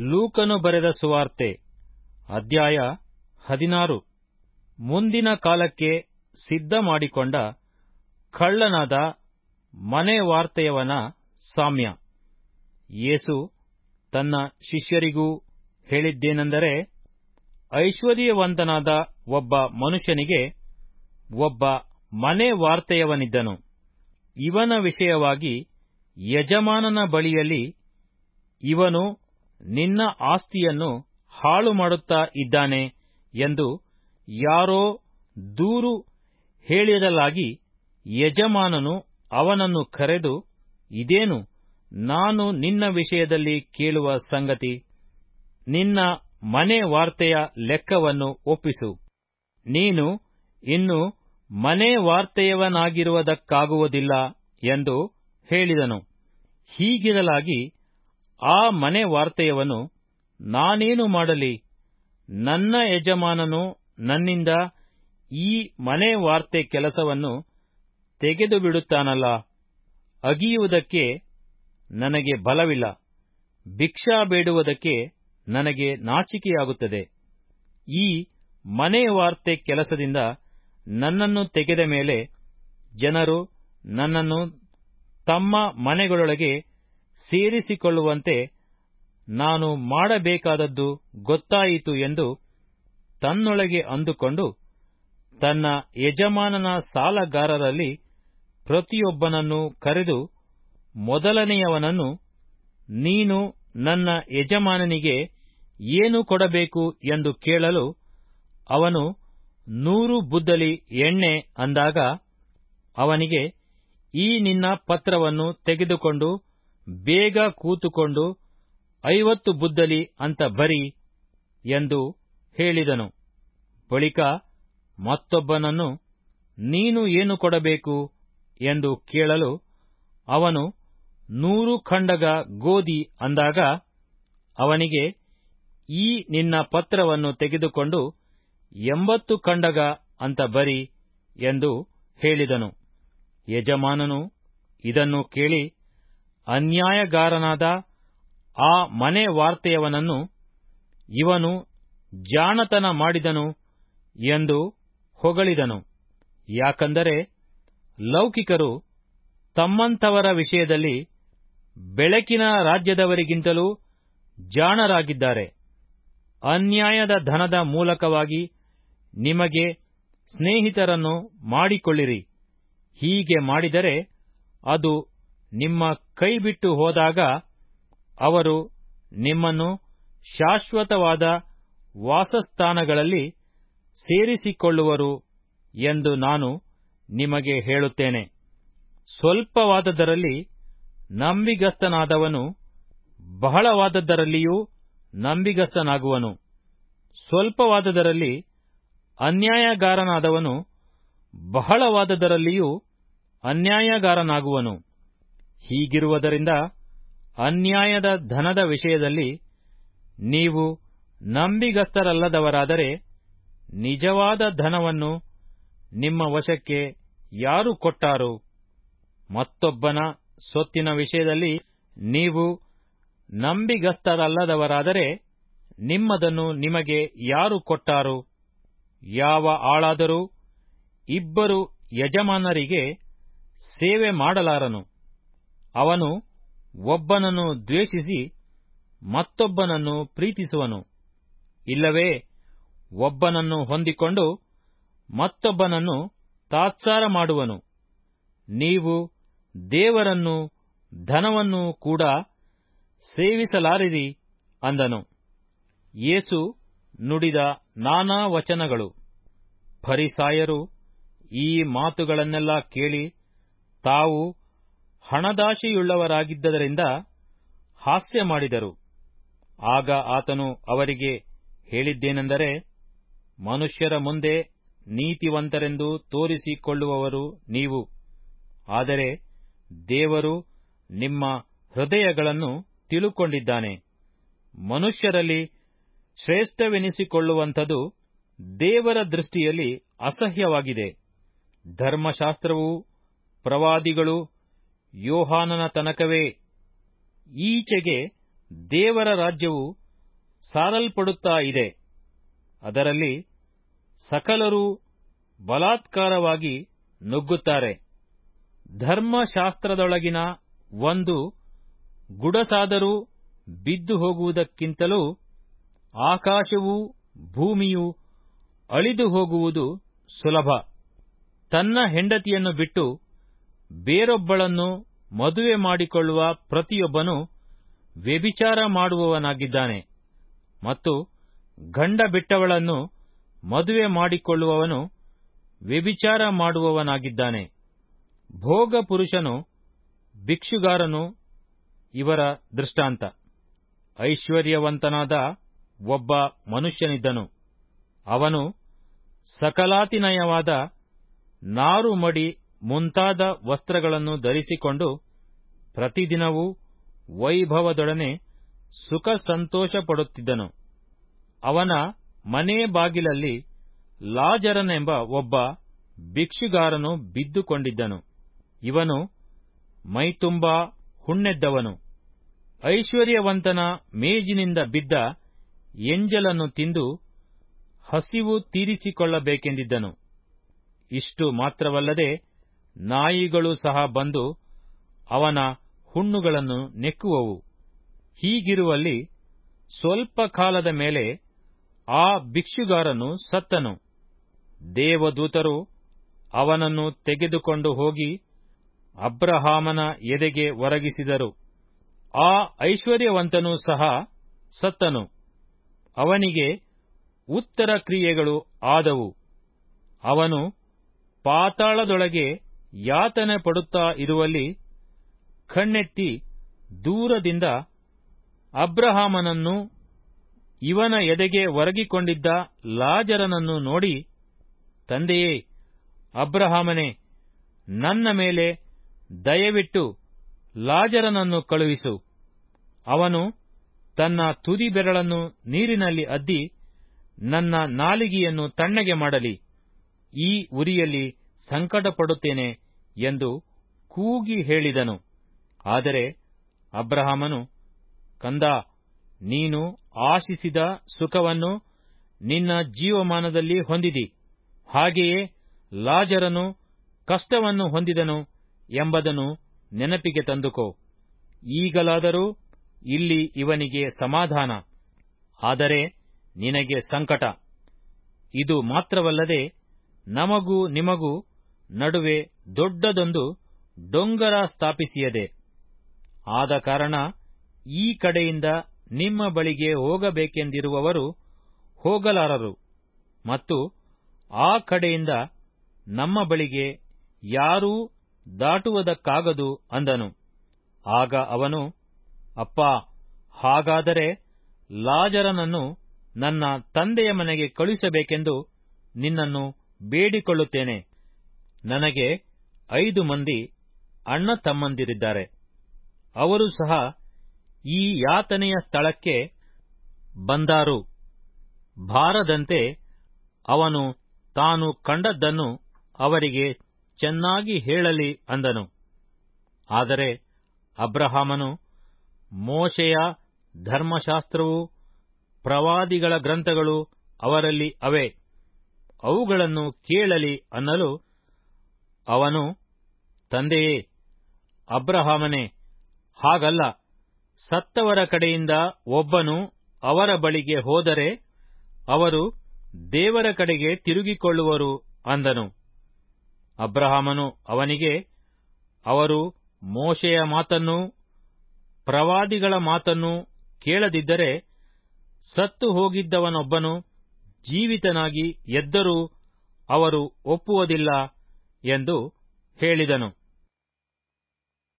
ಲೂಕನು ಬರೆದ ಸುವಾರ್ತೆ, ಅಧ್ಯಾಯ ಹದಿನಾರು. ಮುಂದಿನ ಕಾಲಕ್ಕೆ ಸಿದ್ಧ ಮಾಡಿಕೊಂಡ ಕಳ್ಳನಾದ ಮನೆ ವಾರ್ತೆಯವನ ಸಾಮ್ಯ. ಯೇಸು ತನ್ನ ಶಿಷ್ಯರಿಗೂ ಹೇಳಿದ್ದೇನೆಂದರೆ, ಐಶ್ವರ್ಯವಂತನಾದ ಒಬ್ಬ ಮನುಷ್ಯನಿಗೆ ಒಬ್ಬ ಮನೆ ವಾರ್ತೆಯವನಿದ್ದನು. ಇವನ ವಿಷಯವಾಗಿ ಯಜಮಾನನ ಬಳಿಯಲ್ಲಿ ಇವನು ನಿನ್ನ ಆಸ್ತಿಯನ್ನು ಹಾಳು ಮಾಡುತ್ತಾ ಇದ್ದಾನೆ ಎಂದು ಯಾರೋ ದೂರು ಹೇಳಿರಲಾಗಿ ಯಜಮಾನನು ಅವನನ್ನು ಕರೆದು, ಇದೇನು, ನಾನು ನಿನ್ನ ವಿಷಯದಲ್ಲಿ ಕೇಳುವ ಸಂಗತಿ? ನಿನ್ನ ಮನೆ ವಾರ್ತೆಯ ಲೆಕ್ಕವನ್ನು ಒಪ್ಪಿಸು. ನೀನು ಇನ್ನು ಮನೆ ವಾರ್ತೆಯವನಾಗಿರುವುದಕ್ಕಾಗುವುದಿಲ್ಲ ಎಂದು ಹೇಳಿದನು. ಹೀಗಿರಲಾಗಿ ಆ ಮನೆ ವಾರ್ತೆಯವನು ನಾನೇನು ಮಾಡಲಿ? ನನ್ನ ಯಜಮಾನನು ನನ್ನಿಂದ ಈ ಮನೆ ವಾರ್ತೆ ಕೆಲಸವನ್ನು ತೆಗೆದುಬಿಡುತ್ತಾನಲ್ಲ, ಅಗಿಯುವುದಕ್ಕೆ ನನಗೆ ಬಲವಿಲ್ಲ, ಭಿಕ್ಷಾ ಬೇಡುವುದಕ್ಕೆ ನನಗೆ ನಾಚಿಕೆಯಾಗುತ್ತದೆ. ಈ ಮನೆ ವಾರ್ತೆ ಕೆಲಸದಿಂದ ನನ್ನನ್ನು ತೆಗೆದ ಮೇಲೆ ಜನರು ನನ್ನನ್ನು ತಮ್ಮ ಮನೆಗಳೊಳಗೆ ಸೇರಿಸಿಕೊಳ್ಳುವಂತೆ ನಾನು ಮಾಡಬೇಕಾದದ್ದು ಗೊತ್ತಾಯಿತು ಎಂದು ತನ್ನೊಳಗೆ ಅಂದುಕೊಂಡು ತನ್ನ ಯಜಮಾನನ ಸಾಲಗಾರರಲ್ಲಿ ಪ್ರತಿಯೊಬ್ಬನನ್ನು ಕರೆದು ಮೊದಲನೆಯವನನ್ನು, ನೀನು ನನ್ನ ಯಜಮಾನನಿಗೆ ಏನು ಕೊಡಬೇಕು ಎಂದು ಕೇಳಲು ಅವನು ನೂರು ಬುದ್ದಲಿ ಎಣ್ಣೆ ಅಂದಾಗ ಅವನಿಗೆ ಈ ನಿನ್ನ ಪತ್ರವನ್ನು ತೆಗೆದುಕೊಂಡು ಬೇಗ ಕೂತುಕೊಂಡು ಐವತ್ತು ಬುದ್ದಲಿ ಅಂತ ಬರಿ ಎಂದು ಹೇಳಿದನು. ಬಳಿಕ ಮತ್ತೊಬ್ಬನನ್ನು, ನೀನು ಏನು ಕೊಡಬೇಕು ಎಂದು ಕೇಳಲು ಅವನು ನೂರು ಖಂಡಗ ಗೋಧಿ ಅಂದಾಗ ಅವನಿಗೆ, ಈ ನಿನ್ನ ಪತ್ರವನ್ನು ತೆಗೆದುಕೊಂಡು ಎಂಬತ್ತು ಖಂಡಗ ಅಂತ ಬರಿ ಎಂದು ಹೇಳಿದನು. ಯಜಮಾನನು ಇದನ್ನು ಕೇಳಿ ಅನ್ಯಾಯಗಾರನಾದ ಆ ಮನೆ ವಾರ್ತೆಯವನನ್ನು ಇವನು ಜಾಣತನ ಮಾಡಿದನು ಎಂದು ಹೊಗಳಿದನು. ಯಾಕಂದರೆ ಲೌಕಿಕರು ತಮ್ಮಂಥವರ ವಿಷಯದಲ್ಲಿ ಬೆಳಕಿನ ರಾಜ್ಯದವರಿಗಿಂತಲೂ ಜಾಣರಾಗಿದ್ದಾರೆ. ಅನ್ಯಾಯದ ಧನದ ಮೂಲಕವಾಗಿ ನಿಮಗೆ ಸ್ನೇಹಿತರನ್ನು ಮಾಡಿಕೊಳ್ಳಿರಿ. ಹೀಗೆ ಮಾಡಿದರೆ ಅದು ನಿಮ್ಮ ಕೈಬಿಟ್ಟು ಹೋದಾಗ ಅವರು ನಿಮ್ಮನ್ನು ಶಾಶ್ವತವಾದ ವಾಸಸ್ಥಾನಗಳಲ್ಲಿ ಸೇರಿಸಿಕೊಳ್ಳುವರು ಎಂದು ನಾನು ನಿಮಗೆ ಹೇಳುತ್ತೇನೆ. ಸ್ವಲ್ಪವಾದದರಲ್ಲಿ ನಂಬಿಗಸ್ತನಾದವನು ಬಹಳವಾದದ್ದರಲ್ಲಿಯೂ ನಂಬಿಗಸ್ತನಾಗುವನು. ಸ್ವಲ್ಪವಾದದರಲ್ಲಿ ಅನ್ಯಾಯಗಾರನಾದವನು ಬಹಳವಾದದರಲ್ಲಿಯೂ ಅನ್ಯಾಯಗಾರನಾಗುವನು. ಹೀಗಿರುವುದರಿಂದ ಅನ್ಯಾಯದ ಧನದ ವಿಷಯದಲ್ಲಿ ನೀವು ನಂಬಿಗಸ್ತರಲ್ಲದವರಾದರೆ ನಿಜವಾದ ಧನವನ್ನು ನಿಮ್ಮ ವಶಕ್ಕೆ ಯಾರು ಕೊಟ್ಟಾರು? ಮತ್ತೊಬ್ಬನ ಸೊತ್ತಿನ ವಿಷಯದಲ್ಲಿ ನೀವು ನಂಬಿಗಸ್ತರಲ್ಲದವರಾದರೆ ನಿಮ್ಮದನ್ನು ನಿಮಗೆ ಯಾರು ಕೊಟ್ಟಾರು? ಯಾವ ಆಳಾದರೂ ಇಬ್ಬರು ಯಜಮಾನರಿಗೆ ಸೇವೆ ಮಾಡಲಾರನು. ಅವನು ಒಬ್ಬನನ್ನು ದ್ವೇಷಿಸಿ ಮತ್ತೊಬ್ಬನನ್ನು ಪ್ರೀತಿಸುವನು. ಇಲ್ಲವೇ, ಒಬ್ಬನನ್ನು ಹೊಂದಿಕೊಂಡು ಮತ್ತೊಬ್ಬನನ್ನು ತಾತ್ಸಾರ ಮಾಡುವನು. ನೀವು ದೇವರನ್ನು, ಧನವನ್ನು ಕೂಡ ಸೇವಿಸಲಾರಿರಿ ಅಂದನು. ಯೇಸು ನುಡಿದ ನಾನಾ ವಚನಗಳು. ಫರಿಸಾಯರು ಈ ಮಾತುಗಳನ್ನೆಲ್ಲ ಕೇಳಿ ತಾವು ಹಣದಾಶೆಯುಳ್ಳವರಾಗಿದ್ದರಿಂದ ಹಾಸ್ಯ ಮಾಡಿದರು. ಆಗ ಆತನು ಅವರಿಗೆ ಹೇಳಿದ್ದೇನೆಂದರೆ, ಮನುಷ್ಯರ ಮುಂದೆ ನೀತಿವಂತರೆಂದು ತೋರಿಸಿಕೊಳ್ಳುವವರು ನೀವು. ಆದರೆ ದೇವರು ನಿಮ್ಮ ಹೃದಯಗಳನ್ನು ತಿಳುಕೊಂಡಿದ್ದಾನೆ. ಮನುಷ್ಯರಲ್ಲಿ ಶ್ರೇಷ್ಠವೆನಿಸಿಕೊಳ್ಳುವಂಥದ್ದು ದೇವರ ದೃಷ್ಟಿಯಲ್ಲಿ ಅಸಹ್ಯವಾಗಿದೆ. ಧರ್ಮಶಾಸ್ತ್ರವೂ ಪ್ರವಾದಿಗಳು ಯೋಹಾನನ ತನಕವೇ. ಈಚೆಗೆ ದೇವರ ರಾಜ್ಯವು ಸಾರಲ್ಪಡುತ್ತಾ ಇದೆ. ಅದರಲ್ಲಿ ಸಕಲರೂ ಬಲಾತ್ಕಾರವಾಗಿ ನುಗ್ಗುತ್ತಾರೆ. ಧರ್ಮಶಾಸ್ತ್ರದೊಳಗಿನ ಒಂದು ಗುಡಸಾದರೂ ಬಿದ್ದು ಹೋಗುವುದಕ್ಕಿಂತಲೂ ಆಕಾಶವೂ ಭೂಮಿಯೂ ಅಳಿದು ಹೋಗುವುದು ಸುಲಭ. ತನ್ನ ಹೆಂಡತಿಯನ್ನು ಬಿಟ್ಟು ಬೇರೊಬ್ಬಳನ್ನು ಮದುವೆ ಮಾಡಿಕೊಳ್ಳುವ ಪ್ರತಿಯೊಬ್ಬನು ವ್ಯಭಿಚಾರ ಮಾಡುವವನಾಗಿದ್ದಾನೆ ಮತ್ತು ಗಂಡ ಬಿಟ್ಟವಳನ್ನು ಮದುವೆ ಮಾಡಿಕೊಳ್ಳುವವನು ವ್ಯಭಿಚಾರ ಮಾಡುವವನಾಗಿದ್ದಾನೆ. ಭೋಗ ಪುರುಷನು ಭಿಕ್ಷುಗಾರನು ಇವರ ದೃಷ್ಟಾಂತ. ಐಶ್ವರ್ಯವಂತನಾದ ಒಬ್ಬ ಮನುಷ್ಯನಿದ್ದನು. ಅವನು ಸಕಲಾತಿನಯವಾದ ನಾರು ಮಡಿ ಮುಂತಾದ ವಸ್ತ್ರಗಳನ್ನು ಧರಿಸಿಕೊಂಡು ಪ್ರತಿದಿನವೂ ವೈಭವದೊಡನೆ ಸುಖ ಸಂತೋಷಪಡುತ್ತಿದ್ದನು. ಅವನ ಮನೆ ಬಾಗಿಲಲ್ಲಿ ಲಾಜರನೆಂಬ ಒಬ್ಬ ಭಿಕ್ಷುಗಾರನು ಬಿದ್ದುಕೊಂಡಿದ್ದನು. ಇವನು ಮೈತುಂಬಾ ಹುಣ್ಣೆದ್ದವನು. ಐಶ್ವರ್ಯವಂತನ ಮೇಜಿನಿಂದ ಬಿದ್ದ ಎಂಜಲನ್ನು ತಿಂದು ಹಸಿವು ತೀರಿಸಿಕೊಳ್ಳಬೇಕೆಂದಿದ್ದನು. ಇಷ್ಟು ಮಾತ್ರವಲ್ಲದೆ ನಾಯಿಗಳು ಸಹ ಬಂದು ಅವನ ಹುಣ್ಣುಗಳನ್ನು ನೆಕ್ಕುವವು. ಹೀಗಿರುವಲ್ಲಿ ಸ್ವಲ್ಪ ಕಾಲದ ಮೇಲೆ ಆ ಭಿಕ್ಷುಗಾರನು ಸತ್ತನು. ದೇವದೂತರು ಅವನನ್ನು ತೆಗೆದುಕೊಂಡು ಹೋಗಿ ಅಬ್ರಹಾಮನ ಎದೆಗೆ ಒರಗಿಸಿದರು. ಆ ಐಶ್ವರ್ಯವಂತನೂ ಸಹ ಸತ್ತನು. ಅವನಿಗೆ ಉತ್ತರ ಕ್ರಿಯೆಗಳು ಆದವು. ಅವನು ಪಾತಾಳದೊಳಗೆ ಯಾತನೆ ಪಡುತ್ತಾ ಇರುವಲ್ಲಿ ಕಣ್ಣೆತ್ತಿ ದೂರದಿಂದ ಅಬ್ರಹಾಮನನ್ನು ಇವನ ಎದೆಗೆ ಒರಗಿಕೊಂಡಿದ್ದ ಲಾಜರನನ್ನು ನೋಡಿ, ತಂದೆಯೇ, ಅಬ್ರಹಾಮನೇ, ನನ್ನ ಮೇಲೆ ದಯವಿಟ್ಟು ಲಾಜರನನ್ನು ಕಳುಹಿಸು. ಅವನು ತನ್ನ ತುದಿ ಬೆರಳನ್ನು ನೀರಿನಲ್ಲಿ ಅದ್ದಿ ನನ್ನ ನಾಲಿಗೆಯನ್ನು ತಣ್ಣಗೆ ಮಾಡಲಿ. ಈ ಉರಿಯಲ್ಲಿ ಸಂಕಟಪಡುತ್ತೇನೆ ಎಂದು ಕೂಗಿ ಹೇಳಿದನು. ಆದರೆ ಅಬ್ರಹಾಮನು, ಕಂದ, ನೀನು ಆಶಿಸಿದ ಸುಖವನ್ನು ನಿನ್ನ ಜೀವಮಾನದಲ್ಲಿ ಹೊಂದಿದಿ. ಹಾಗೆಯೇ ಲಾಜರನು ಕಷ್ಟವನ್ನು ಹೊಂದಿದನು ಎಂಬುದನ್ನು ನೆನಪಿಗೆ ತಂದುಕೋ. ಈಗಲಾದರೂ ಇಲ್ಲಿ ಇವನಿಗೆ ಸಮಾಧಾನ. ಆದರೆ ನಿನಗೆ ಸಂಕಟ. ಇದು ಮಾತ್ರವಲ್ಲದೆ ನಮಗೂ ನಿಮಗೂ ನಡುವೆ ದೊಡ್ಡದೊಂದು ಡೊಂಗರ ಸ್ಥಾಪಿಸಿಯದೆ. ಆದ ಕಾರಣ ಈ ಕಡೆಯಿಂದ ನಿಮ್ಮ ಬಳಿಗೆ ಹೋಗಬೇಕೆಂದಿರುವವರು ಹೋಗಲಾರರು ಮತ್ತು ಆ ಕಡೆಯಿಂದ ನಮ್ಮ ಬಳಿಗೆ ಯಾರೂ ದಾಟುವುದಕ್ಕಾಗದು ಅಂದನು. ಆಗ ಅವನು, ಅಪ್ಪ, ಹಾಗಾದರೆ ಲಾಜರನನ್ನು ನನ್ನ ತಂದೆಯ ಮನೆಗೆ ಕಳುಹಿಸಬೇಕೆಂದು ನಿನ್ನನ್ನು ಬೇಡಿಕೊಳ್ಳುತ್ತೇನೆ. ನನಗೆ ಐದು ಮಂದಿ ಅಣ್ಣ ತಮ್ಮಂದಿರಿದ್ದಾರೆ. ಅವರು ಸಹ ಈ ಯಾತನೆಯ ಸ್ಥಳಕ್ಕೆ ಬಂದಾರು. ಬಾರದಂತೆ ಅವನು ತಾನು ಕಂಡದ್ದನ್ನು ಅವರಿಗೆ ಚೆನ್ನಾಗಿ ಹೇಳಲಿ ಅಂದನು. ಆದರೆ ಅಬ್ರಹಾಮನು ಮೋಶೆಯ ಧರ್ಮಶಾಸ್ತ್ರವು ಪ್ರವಾದಿಗಳ ಗ್ರಂಥಗಳು ಅವರಲ್ಲಿ ಅವೆ. ಅವುಗಳನ್ನು ಕೇಳಲಿ ಅನ್ನಲು ಅವನು, ತಂದೆಯೇ, ಅಬ್ರಹಾಮನೇ, ಹಾಗಲ್ಲ. ಸತ್ತವರ ಕಡೆಯಿಂದ ಒಬ್ಬನು ಅವರ ಬಳಿಗೆ ಹೋದರೆ ಅವರು ದೇವರ ಕಡೆಗೆ ತಿರುಗಿಕೊಳ್ಳುವರು ಅಂದನು. ಅಬ್ರಹಾಮನು ಅವನಿಗೆ, ಅವರು ಮೋಶೆಯ ಮಾತನ್ನು ಪ್ರವಾದಿಗಳ ಮಾತನ್ನು ಕೇಳದಿದ್ದರೆ ಸತ್ತು ಹೋಗಿದ್ದವನೊಬ್ಬನು ಜೀವಿತನಾಗಿ ಎದ್ದರೂ ಅವರು ಒಪ್ಪುವುದಿಲ್ಲ. ಎಂದು ಹೇಳಿದನು.